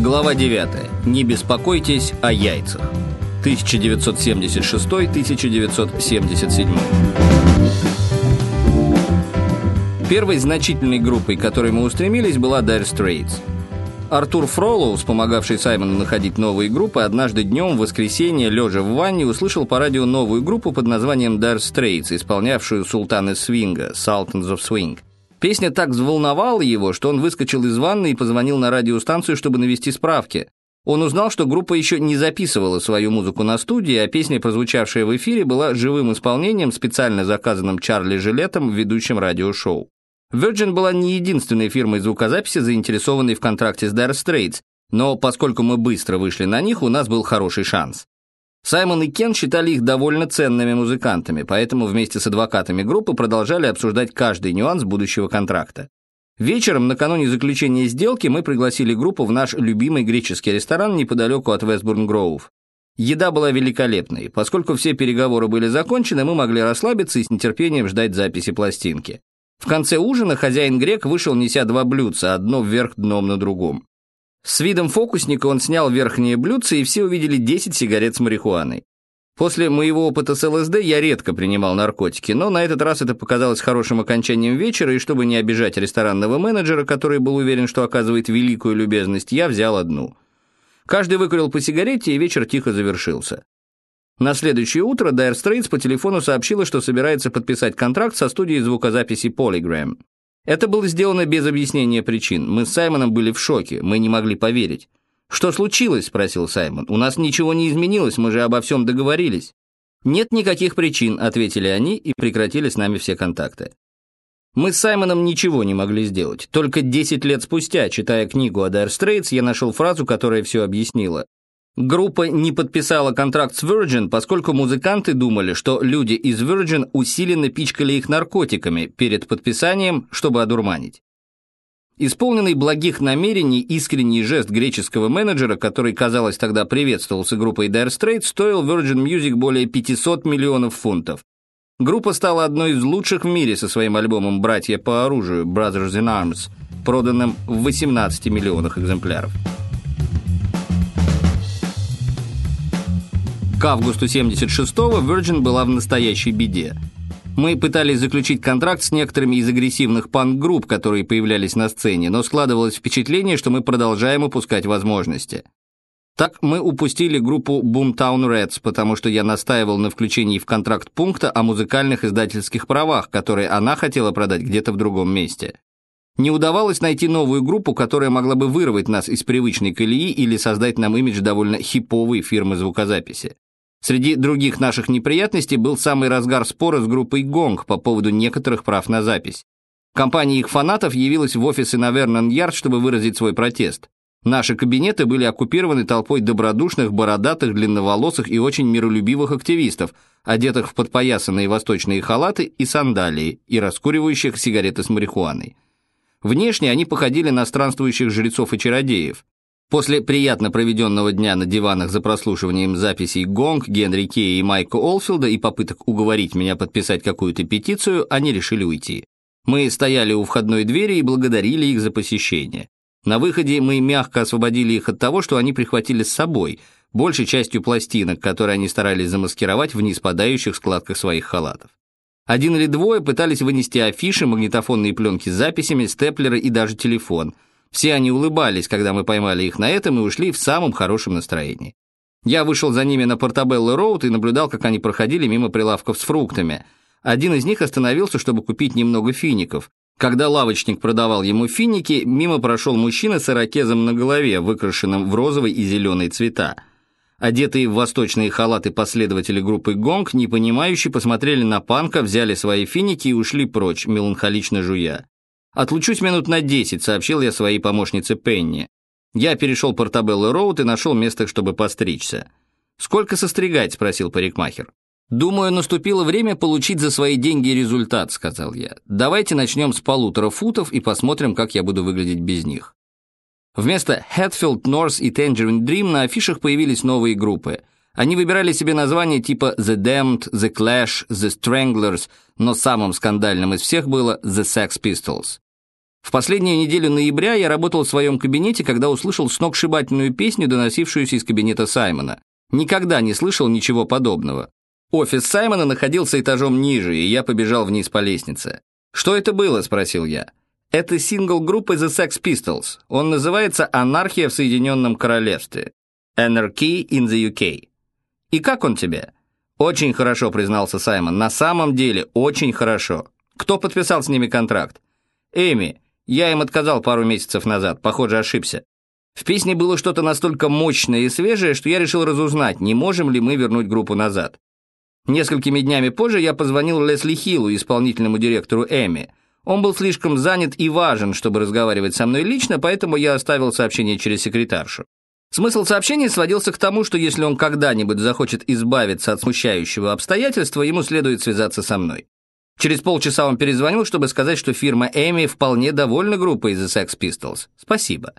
Глава 9. Не беспокойтесь о яйцах. 1976-1977. Первой значительной группой, к которой мы устремились, была Dire Straits. Артур Фролоус, помогавший Саймону находить новые группы, однажды днем в воскресенье, лежа в ванне, услышал по радио новую группу под названием Dire Straits, исполнявшую «Султаны свинга» «Sultans of Swing». Песня так взволновала его, что он выскочил из ванны и позвонил на радиостанцию, чтобы навести справки. Он узнал, что группа еще не записывала свою музыку на студии, а песня, прозвучавшая в эфире, была живым исполнением, специально заказанным Чарли Жилетом в ведущем радиошоу. Virgin была не единственной фирмой звукозаписи, заинтересованной в контракте с Dire Straits, но поскольку мы быстро вышли на них, у нас был хороший шанс. Саймон и Кен считали их довольно ценными музыкантами, поэтому вместе с адвокатами группы продолжали обсуждать каждый нюанс будущего контракта. Вечером, накануне заключения сделки, мы пригласили группу в наш любимый греческий ресторан неподалеку от Вестбурн-Гроув. Еда была великолепной. Поскольку все переговоры были закончены, мы могли расслабиться и с нетерпением ждать записи пластинки. В конце ужина хозяин грек вышел, неся два блюдца, одно вверх дном на другом. С видом фокусника он снял верхнее блюдце, и все увидели 10 сигарет с марихуаной. После моего опыта с ЛСД я редко принимал наркотики, но на этот раз это показалось хорошим окончанием вечера, и чтобы не обижать ресторанного менеджера, который был уверен, что оказывает великую любезность, я взял одну. Каждый выкурил по сигарете, и вечер тихо завершился. На следующее утро Dire Straits по телефону сообщила, что собирается подписать контракт со студией звукозаписи Polygram. Это было сделано без объяснения причин. Мы с Саймоном были в шоке, мы не могли поверить. «Что случилось?» – спросил Саймон. «У нас ничего не изменилось, мы же обо всем договорились». «Нет никаких причин», – ответили они и прекратили с нами все контакты. Мы с Саймоном ничего не могли сделать. Только 10 лет спустя, читая книгу о Dire Straits, я нашел фразу, которая все объяснила. Группа не подписала контракт с Virgin, поскольку музыканты думали, что люди из Virgin усиленно пичкали их наркотиками перед подписанием, чтобы одурманить. Исполненный благих намерений искренний жест греческого менеджера, который, казалось, тогда приветствовался группой Dire Straits, стоил Virgin Music более 500 миллионов фунтов. Группа стала одной из лучших в мире со своим альбомом «Братья по оружию» Brothers in Arms, проданным в 18 миллионах экземпляров. К августу 76-го Virgin была в настоящей беде. Мы пытались заключить контракт с некоторыми из агрессивных панк-групп, которые появлялись на сцене, но складывалось впечатление, что мы продолжаем упускать возможности. Так мы упустили группу Boomtown Reds, потому что я настаивал на включении в контракт пункта о музыкальных издательских правах, которые она хотела продать где-то в другом месте. Не удавалось найти новую группу, которая могла бы вырвать нас из привычной колеи или создать нам имидж довольно хиповой фирмы звукозаписи. Среди других наших неприятностей был самый разгар спора с группой «Гонг» по поводу некоторых прав на запись. Компания их фанатов явилась в офисы на Вернон-Ярд, чтобы выразить свой протест. Наши кабинеты были оккупированы толпой добродушных, бородатых, длинноволосых и очень миролюбивых активистов, одетых в подпоясанные восточные халаты и сандалии, и раскуривающих сигареты с марихуаной. Внешне они походили на странствующих жрецов и чародеев. После приятно проведенного дня на диванах за прослушиванием записей Гонг, Генри Кея и Майка Олфилда и попыток уговорить меня подписать какую-то петицию, они решили уйти. Мы стояли у входной двери и благодарили их за посещение. На выходе мы мягко освободили их от того, что они прихватили с собой, большей частью пластинок, которые они старались замаскировать в неспадающих складках своих халатов. Один или двое пытались вынести афиши, магнитофонные пленки с записями, степлеры и даже телефон – все они улыбались, когда мы поймали их на этом и ушли в самом хорошем настроении. Я вышел за ними на Портабелло-Роуд и наблюдал, как они проходили мимо прилавков с фруктами. Один из них остановился, чтобы купить немного фиников. Когда лавочник продавал ему финики, мимо прошел мужчина с ирокезом на голове, выкрашенным в розовый и зеленый цвета. Одетые в восточные халаты последователи группы «Гонг», непонимающие, посмотрели на панка, взяли свои финики и ушли прочь, меланхолично жуя. «Отлучусь минут на десять», — сообщил я своей помощнице Пенни. Я перешел Портабелло Роуд и нашел место, чтобы постричься. «Сколько состригать?» — спросил парикмахер. «Думаю, наступило время получить за свои деньги результат», — сказал я. «Давайте начнем с полутора футов и посмотрим, как я буду выглядеть без них». Вместо Hatfield, North и Tangerine Dream на афишах появились новые группы. Они выбирали себе названия типа The Damned, The Clash, The Stranglers, но самым скандальным из всех было The Sex Pistols. В последнюю неделю ноября я работал в своем кабинете, когда услышал сногсшибательную песню, доносившуюся из кабинета Саймона. Никогда не слышал ничего подобного. Офис Саймона находился этажом ниже, и я побежал вниз по лестнице. «Что это было?» – спросил я. «Это сингл группы The Sex Pistols. Он называется «Анархия в Соединенном Королевстве». Anarchy in the UK. И как он тебе?» «Очень хорошо», – признался Саймон. «На самом деле, очень хорошо. Кто подписал с ними контракт?» «Эми. Я им отказал пару месяцев назад. Похоже, ошибся. В песне было что-то настолько мощное и свежее, что я решил разузнать, не можем ли мы вернуть группу назад. Несколькими днями позже я позвонил Лесли Хиллу, исполнительному директору Эми. Он был слишком занят и важен, чтобы разговаривать со мной лично, поэтому я оставил сообщение через секретаршу. Смысл сообщения сводился к тому, что если он когда-нибудь захочет избавиться от смущающего обстоятельства, ему следует связаться со мной. Через полчаса он перезвонил, чтобы сказать, что фирма Эми вполне довольна группой The Sex Pistols. Спасибо.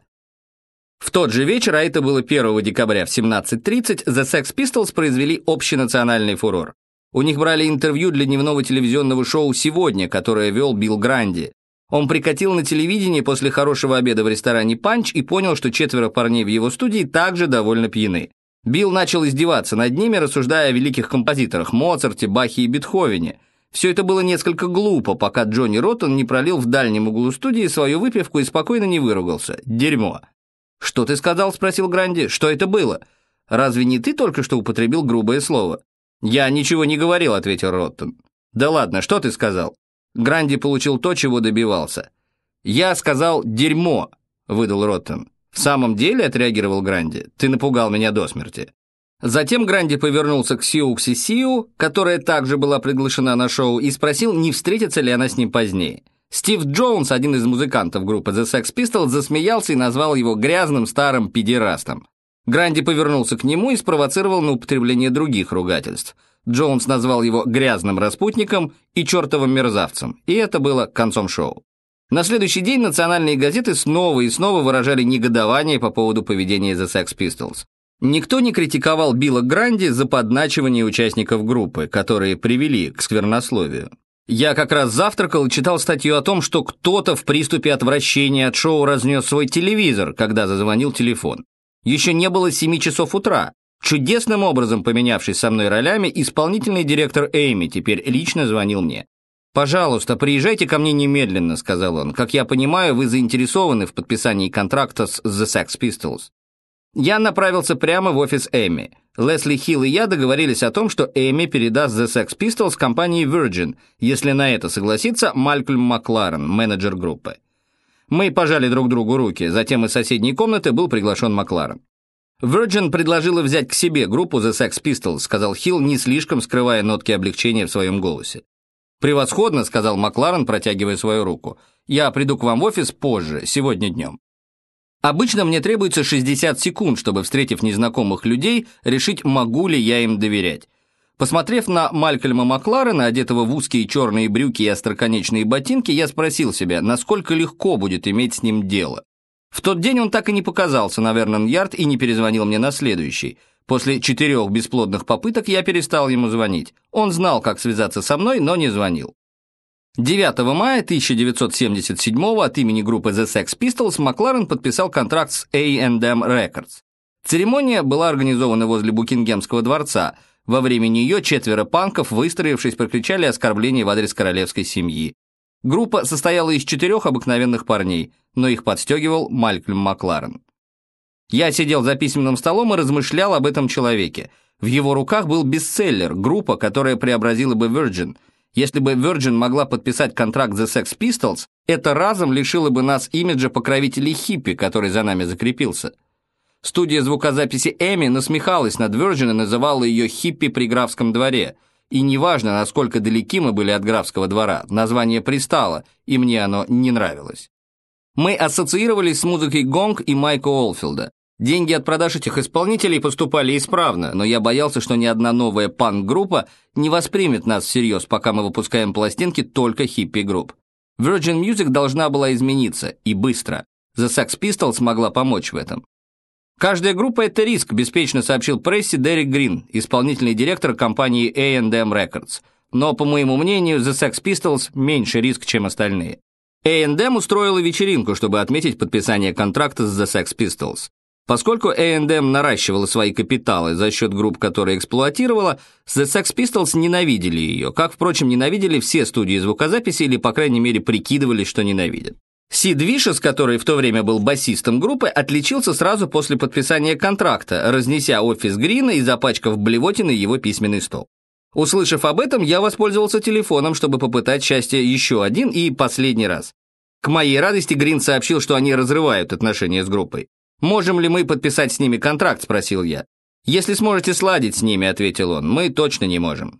В тот же вечер, а это было 1 декабря в 17.30, The Sex Pistols произвели общенациональный фурор. У них брали интервью для дневного телевизионного шоу «Сегодня», которое вел Билл Гранди. Он прикатил на телевидении после хорошего обеда в ресторане «Панч» и понял, что четверо парней в его студии также довольно пьяны. Билл начал издеваться над ними, рассуждая о великих композиторах Моцарте, Бахе и Бетховене. Все это было несколько глупо, пока Джонни Роттон не пролил в дальнем углу студии свою выпивку и спокойно не выругался. Дерьмо. «Что ты сказал?» – спросил Гранди. «Что это было? Разве не ты только что употребил грубое слово?» «Я ничего не говорил», — ответил Роттон. «Да ладно, что ты сказал?» Гранди получил то, чего добивался. «Я сказал «дерьмо», — выдал Роттон. «В самом деле», — отреагировал Гранди, — «ты напугал меня до смерти». Затем Гранди повернулся к Сиукси Сиу, которая также была приглашена на шоу, и спросил, не встретится ли она с ним позднее. Стив Джонс, один из музыкантов группы The Sex Pistols, засмеялся и назвал его грязным старым педерастом. Гранди повернулся к нему и спровоцировал на употребление других ругательств. Джонс назвал его грязным распутником и чертовым мерзавцем, и это было концом шоу. На следующий день национальные газеты снова и снова выражали негодование по поводу поведения The Sex Pistols. Никто не критиковал Билла Гранди за подначивание участников группы, которые привели к сквернословию. Я как раз завтракал и читал статью о том, что кто-то в приступе отвращения от шоу разнес свой телевизор, когда зазвонил телефон. Еще не было семи часов утра. Чудесным образом поменявшись со мной ролями, исполнительный директор Эйми теперь лично звонил мне. «Пожалуйста, приезжайте ко мне немедленно», — сказал он. «Как я понимаю, вы заинтересованы в подписании контракта с The Sex Pistols». Я направился прямо в офис Эми. Лесли Хилл и я договорились о том, что Эми передаст The Sex Pistols компании Virgin, если на это согласится Малькольм Макларен, менеджер группы. Мы пожали друг другу руки, затем из соседней комнаты был приглашен Макларен. Virgin предложила взять к себе группу The Sex Pistols, сказал Хилл, не слишком скрывая нотки облегчения в своем голосе. «Превосходно», — сказал Макларен, протягивая свою руку. «Я приду к вам в офис позже, сегодня днем». Обычно мне требуется 60 секунд, чтобы, встретив незнакомых людей, решить, могу ли я им доверять. Посмотрев на Малькольма Макларена, одетого в узкие черные брюки и остроконечные ботинки, я спросил себя, насколько легко будет иметь с ним дело. В тот день он так и не показался на Вернон-Ярд и не перезвонил мне на следующий. После четырех бесплодных попыток я перестал ему звонить. Он знал, как связаться со мной, но не звонил. 9 мая 1977 от имени группы The Sex Pistols Макларен подписал контракт с A&M Records. Церемония была организована возле Букингемского дворца – во время нее четверо панков, выстроившись, прокричали оскорбления в адрес королевской семьи. Группа состояла из четырех обыкновенных парней, но их подстегивал Малькольм Макларен. Я сидел за письменным столом и размышлял об этом человеке. В его руках был бестселлер, группа, которая преобразила бы Virgin. Если бы Virgin могла подписать контракт The Sex Pistols, это разом лишило бы нас имиджа покровителей хиппи, который за нами закрепился. Студия звукозаписи Эми насмехалась над Virgin и называла ее «хиппи при графском дворе». И неважно, насколько далеки мы были от графского двора, название пристало, и мне оно не нравилось. Мы ассоциировались с музыкой Гонг и Майка Олфилда. Деньги от продаж этих исполнителей поступали исправно, но я боялся, что ни одна новая панк-группа не воспримет нас всерьез, пока мы выпускаем пластинки только хиппи-групп. Virgin Music должна была измениться, и быстро. The Sex Pistols могла помочь в этом. Каждая группа – это риск, беспечно сообщил прессе Дерек Грин, исполнительный директор компании A&M Records. Но, по моему мнению, The Sex Pistols меньше риск, чем остальные. A&M устроила вечеринку, чтобы отметить подписание контракта с The Sex Pistols. Поскольку A&M наращивала свои капиталы за счет групп, которые эксплуатировала, The Sex Pistols ненавидели ее, как, впрочем, ненавидели все студии звукозаписи или, по крайней мере, прикидывались, что ненавидят. Сид Вишес, который в то время был басистом группы, отличился сразу после подписания контракта, разнеся офис Грина и запачкав блевотиной его письменный стол. Услышав об этом, я воспользовался телефоном, чтобы попытать счастье еще один и последний раз. К моей радости Грин сообщил, что они разрывают отношения с группой. «Можем ли мы подписать с ними контракт?» – спросил я. «Если сможете сладить с ними», – ответил он, – «мы точно не можем».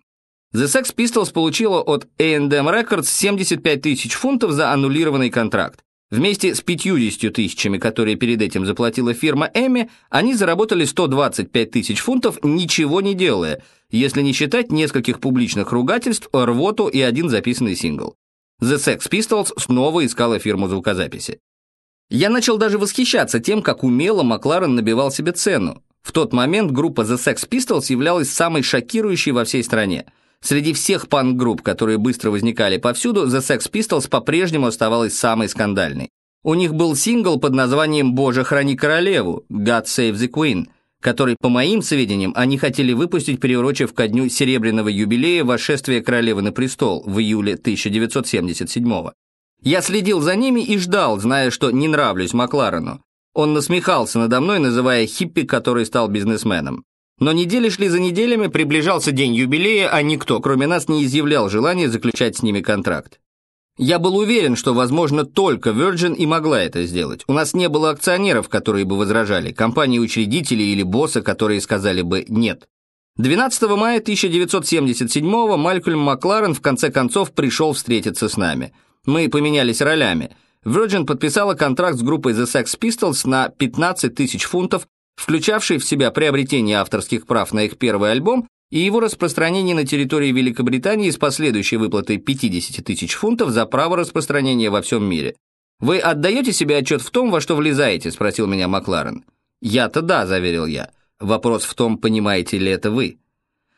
The Sex Pistols получила от A&M Records 75 тысяч фунтов за аннулированный контракт. Вместе с 50 тысячами, которые перед этим заплатила фирма Эми, они заработали 125 тысяч фунтов, ничего не делая, если не считать нескольких публичных ругательств, рвоту и один записанный сингл. The Sex Pistols снова искала фирму звукозаписи. Я начал даже восхищаться тем, как умело Макларен набивал себе цену. В тот момент группа The Sex Pistols являлась самой шокирующей во всей стране – Среди всех панк-групп, которые быстро возникали повсюду, The Sex Pistols по-прежнему оставалась самой скандальной. У них был сингл под названием «Боже, храни королеву» «God Save the Queen», который, по моим сведениям, они хотели выпустить, приурочив ко дню серебряного юбилея восшествия королевы на престол в июле 1977 -го. Я следил за ними и ждал, зная, что не нравлюсь Макларену. Он насмехался надо мной, называя хиппи, который стал бизнесменом. Но недели шли за неделями, приближался день юбилея, а никто, кроме нас, не изъявлял желания заключать с ними контракт. Я был уверен, что, возможно, только Virgin и могла это сделать. У нас не было акционеров, которые бы возражали, компании-учредители или босса, которые сказали бы «нет». 12 мая 1977-го Малькольм Макларен в конце концов пришел встретиться с нами. Мы поменялись ролями. Virgin подписала контракт с группой The Sex Pistols на 15 тысяч фунтов включавший в себя приобретение авторских прав на их первый альбом и его распространение на территории Великобритании с последующей выплатой 50 тысяч фунтов за право распространения во всем мире. «Вы отдаете себе отчет в том, во что влезаете?» – спросил меня Макларен. «Я-то да», – заверил я. «Вопрос в том, понимаете ли это вы».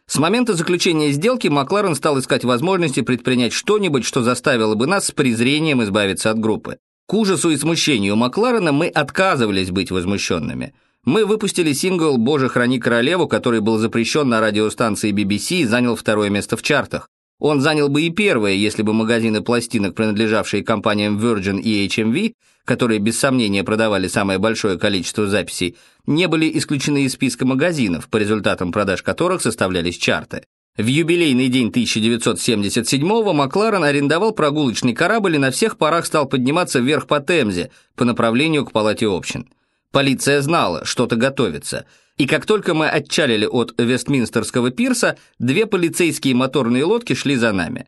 С момента заключения сделки Макларен стал искать возможности предпринять что-нибудь, что заставило бы нас с презрением избавиться от группы. К ужасу и смущению Макларена мы отказывались быть возмущенными – мы выпустили сингл «Боже, храни королеву», который был запрещен на радиостанции BBC и занял второе место в чартах. Он занял бы и первое, если бы магазины пластинок, принадлежавшие компаниям Virgin и HMV, которые без сомнения продавали самое большое количество записей, не были исключены из списка магазинов, по результатам продаж которых составлялись чарты. В юбилейный день 1977-го Макларен арендовал прогулочный корабль и на всех парах стал подниматься вверх по Темзе по направлению к палате общин. Полиция знала, что-то готовится. И как только мы отчалили от Вестминстерского пирса, две полицейские моторные лодки шли за нами.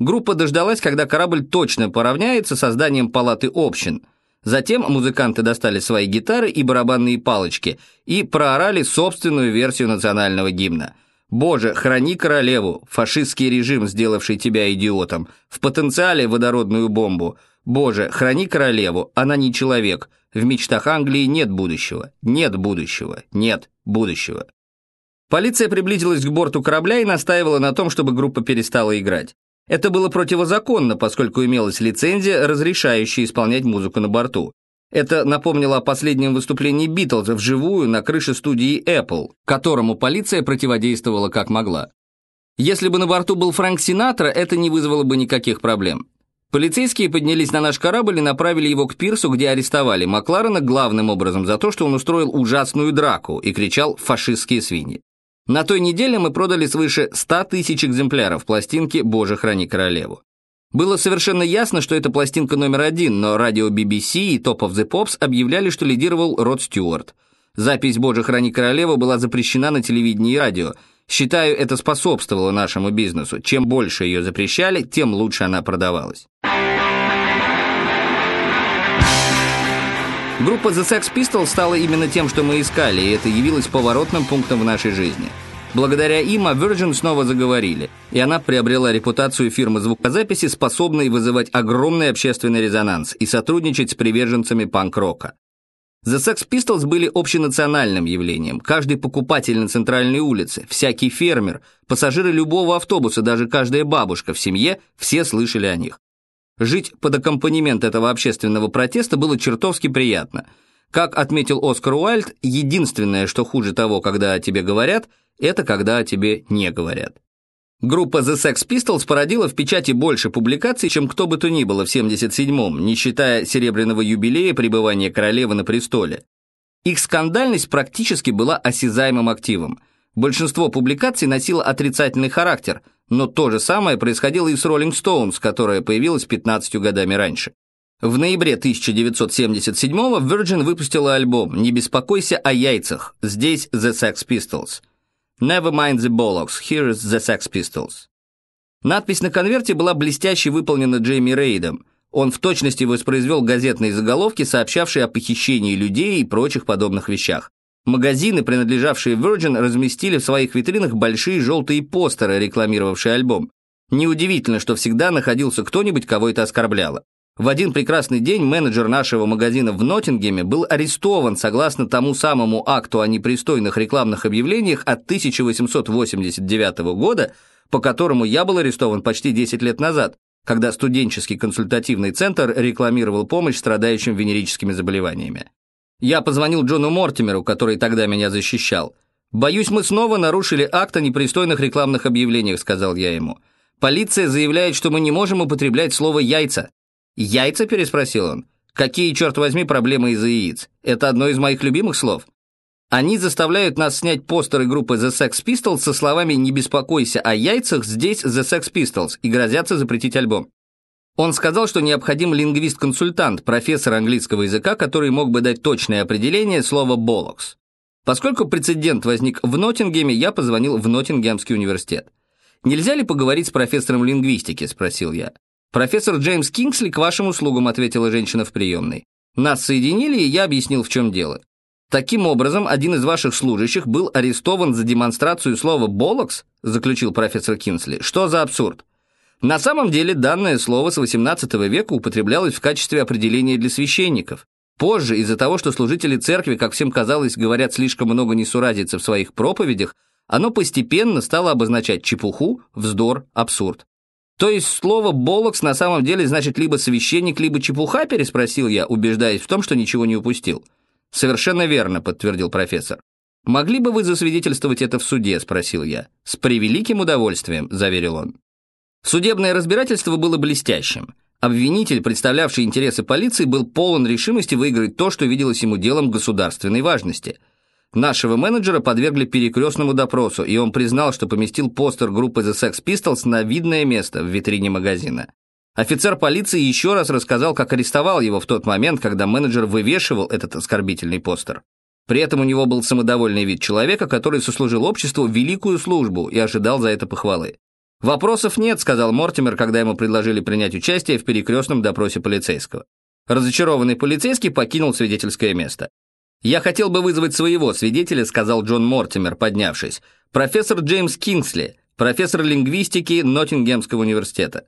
Группа дождалась, когда корабль точно поравняется со зданием палаты общин. Затем музыканты достали свои гитары и барабанные палочки и проорали собственную версию национального гимна. «Боже, храни королеву, фашистский режим, сделавший тебя идиотом, в потенциале водородную бомбу. Боже, храни королеву, она не человек, в мечтах Англии нет будущего, нет будущего, нет будущего. Полиция приблизилась к борту корабля и настаивала на том, чтобы группа перестала играть. Это было противозаконно, поскольку имелась лицензия, разрешающая исполнять музыку на борту. Это напомнило о последнем выступлении Битлз вживую на крыше студии Apple, которому полиция противодействовала как могла. Если бы на борту был Фрэнк Синатра, это не вызвало бы никаких проблем. Полицейские поднялись на наш корабль и направили его к пирсу, где арестовали Макларена главным образом за то, что он устроил ужасную драку и кричал «фашистские свиньи». На той неделе мы продали свыше 100 тысяч экземпляров пластинки «Боже, храни королеву». Было совершенно ясно, что это пластинка номер один, но радио BBC и Top of the Pops объявляли, что лидировал Род Стюарт. Запись «Боже, храни королеву» была запрещена на телевидении и радио – Считаю, это способствовало нашему бизнесу. Чем больше ее запрещали, тем лучше она продавалась. Группа The Sex Pistols стала именно тем, что мы искали, и это явилось поворотным пунктом в нашей жизни. Благодаря им о Virgin снова заговорили, и она приобрела репутацию фирмы звукозаписи, способной вызывать огромный общественный резонанс и сотрудничать с приверженцами панк-рока. The Sex Pistols были общенациональным явлением. Каждый покупатель на центральной улице, всякий фермер, пассажиры любого автобуса, даже каждая бабушка в семье, все слышали о них. Жить под аккомпанемент этого общественного протеста было чертовски приятно. Как отметил Оскар Уайльд, единственное, что хуже того, когда о тебе говорят, это когда о тебе не говорят. Группа The Sex Pistols породила в печати больше публикаций, чем кто бы то ни было в 77-м, не считая серебряного юбилея пребывания королевы на престоле. Их скандальность практически была осязаемым активом. Большинство публикаций носило отрицательный характер, но то же самое происходило и с Rolling Stones, которая появилась 15 годами раньше. В ноябре 1977-го Virgin выпустила альбом «Не беспокойся о яйцах», здесь The Sex Pistols. «Never mind the bollocks, here is the Sex Pistols». Надпись на конверте была блестяще выполнена Джейми Рейдом – он в точности воспроизвел газетные заголовки, сообщавшие о похищении людей и прочих подобных вещах. Магазины, принадлежавшие Virgin, разместили в своих витринах большие желтые постеры, рекламировавшие альбом. Неудивительно, что всегда находился кто-нибудь, кого это оскорбляло. В один прекрасный день менеджер нашего магазина в Ноттингеме был арестован согласно тому самому акту о непристойных рекламных объявлениях от 1889 года, по которому я был арестован почти 10 лет назад, когда студенческий консультативный центр рекламировал помощь страдающим венерическими заболеваниями. Я позвонил Джону Мортимеру, который тогда меня защищал. «Боюсь, мы снова нарушили акт о непристойных рекламных объявлениях», — сказал я ему. «Полиция заявляет, что мы не можем употреблять слово «яйца». «Яйца?» — переспросил он. «Какие, черт возьми, проблемы из-за яиц? Это одно из моих любимых слов». Они заставляют нас снять постеры группы The Sex Pistols со словами «Не беспокойся о яйцах, здесь The Sex Pistols» и грозятся запретить альбом. Он сказал, что необходим лингвист-консультант, профессор английского языка, который мог бы дать точное определение слова «болокс». Поскольку прецедент возник в Ноттингеме, я позвонил в Ноттингемский университет. «Нельзя ли поговорить с профессором лингвистики?» – спросил я. «Профессор Джеймс Кингсли к вашим услугам», – ответила женщина в приемной. Нас соединили, и я объяснил, в чем дело. Таким образом, один из ваших служащих был арестован за демонстрацию слова «болокс», заключил профессор Кинсли. Что за абсурд? На самом деле данное слово с XVIII века употреблялось в качестве определения для священников. Позже, из-за того, что служители церкви, как всем казалось, говорят слишком много несуразицы в своих проповедях, оно постепенно стало обозначать чепуху, вздор, абсурд. «То есть слово «болокс» на самом деле значит либо священник, либо чепуха?» – переспросил я, убеждаясь в том, что ничего не упустил. «Совершенно верно», — подтвердил профессор. «Могли бы вы засвидетельствовать это в суде?» — спросил я. «С превеликим удовольствием», — заверил он. Судебное разбирательство было блестящим. Обвинитель, представлявший интересы полиции, был полон решимости выиграть то, что виделось ему делом государственной важности. Нашего менеджера подвергли перекрестному допросу, и он признал, что поместил постер группы The Sex Pistols на видное место в витрине магазина. Офицер полиции еще раз рассказал, как арестовал его в тот момент, когда менеджер вывешивал этот оскорбительный постер. При этом у него был самодовольный вид человека, который сослужил обществу великую службу и ожидал за это похвалы. «Вопросов нет», — сказал Мортимер, когда ему предложили принять участие в перекрестном допросе полицейского. Разочарованный полицейский покинул свидетельское место. «Я хотел бы вызвать своего свидетеля», — сказал Джон Мортимер, поднявшись. «Профессор Джеймс Кингсли, профессор лингвистики Ноттингемского университета.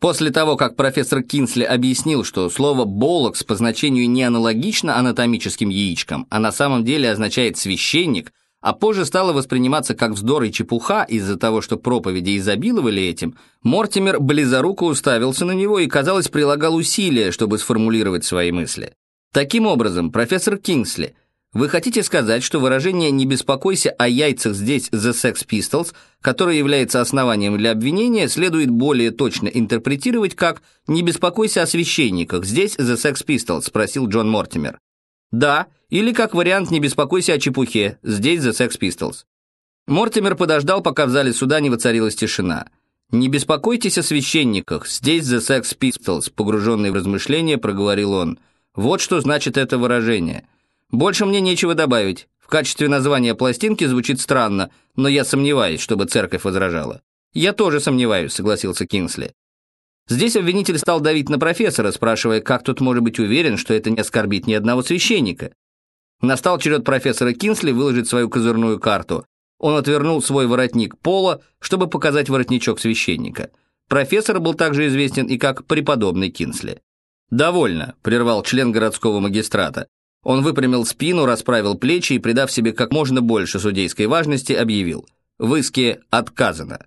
После того, как профессор Кинсли объяснил, что слово «болокс» по значению не аналогично анатомическим яичкам, а на самом деле означает «священник», а позже стало восприниматься как вздор и чепуха из-за того, что проповеди изобиловали этим, Мортимер близоруко уставился на него и, казалось, прилагал усилия, чтобы сформулировать свои мысли. Таким образом, профессор Кингсли – вы хотите сказать, что выражение «не беспокойся о яйцах здесь The Sex Pistols», которое является основанием для обвинения, следует более точно интерпретировать как «не беспокойся о священниках здесь The Sex Pistols», спросил Джон Мортимер. Да, или как вариант «не беспокойся о чепухе здесь The Sex Pistols». Мортимер подождал, пока в зале суда не воцарилась тишина. «Не беспокойтесь о священниках, здесь The Sex Pistols», погруженный в размышления, проговорил он. Вот что значит это выражение – больше мне нечего добавить. В качестве названия пластинки звучит странно, но я сомневаюсь, чтобы церковь возражала. Я тоже сомневаюсь, согласился Кинсли. Здесь обвинитель стал давить на профессора, спрашивая, как тут может быть уверен, что это не оскорбит ни одного священника. Настал черед профессора Кинсли выложить свою козырную карту. Он отвернул свой воротник пола, чтобы показать воротничок священника. Профессор был также известен и как преподобный Кинсли. «Довольно», — прервал член городского магистрата. Он выпрямил спину, расправил плечи и, придав себе как можно больше судейской важности, объявил «В иске отказано».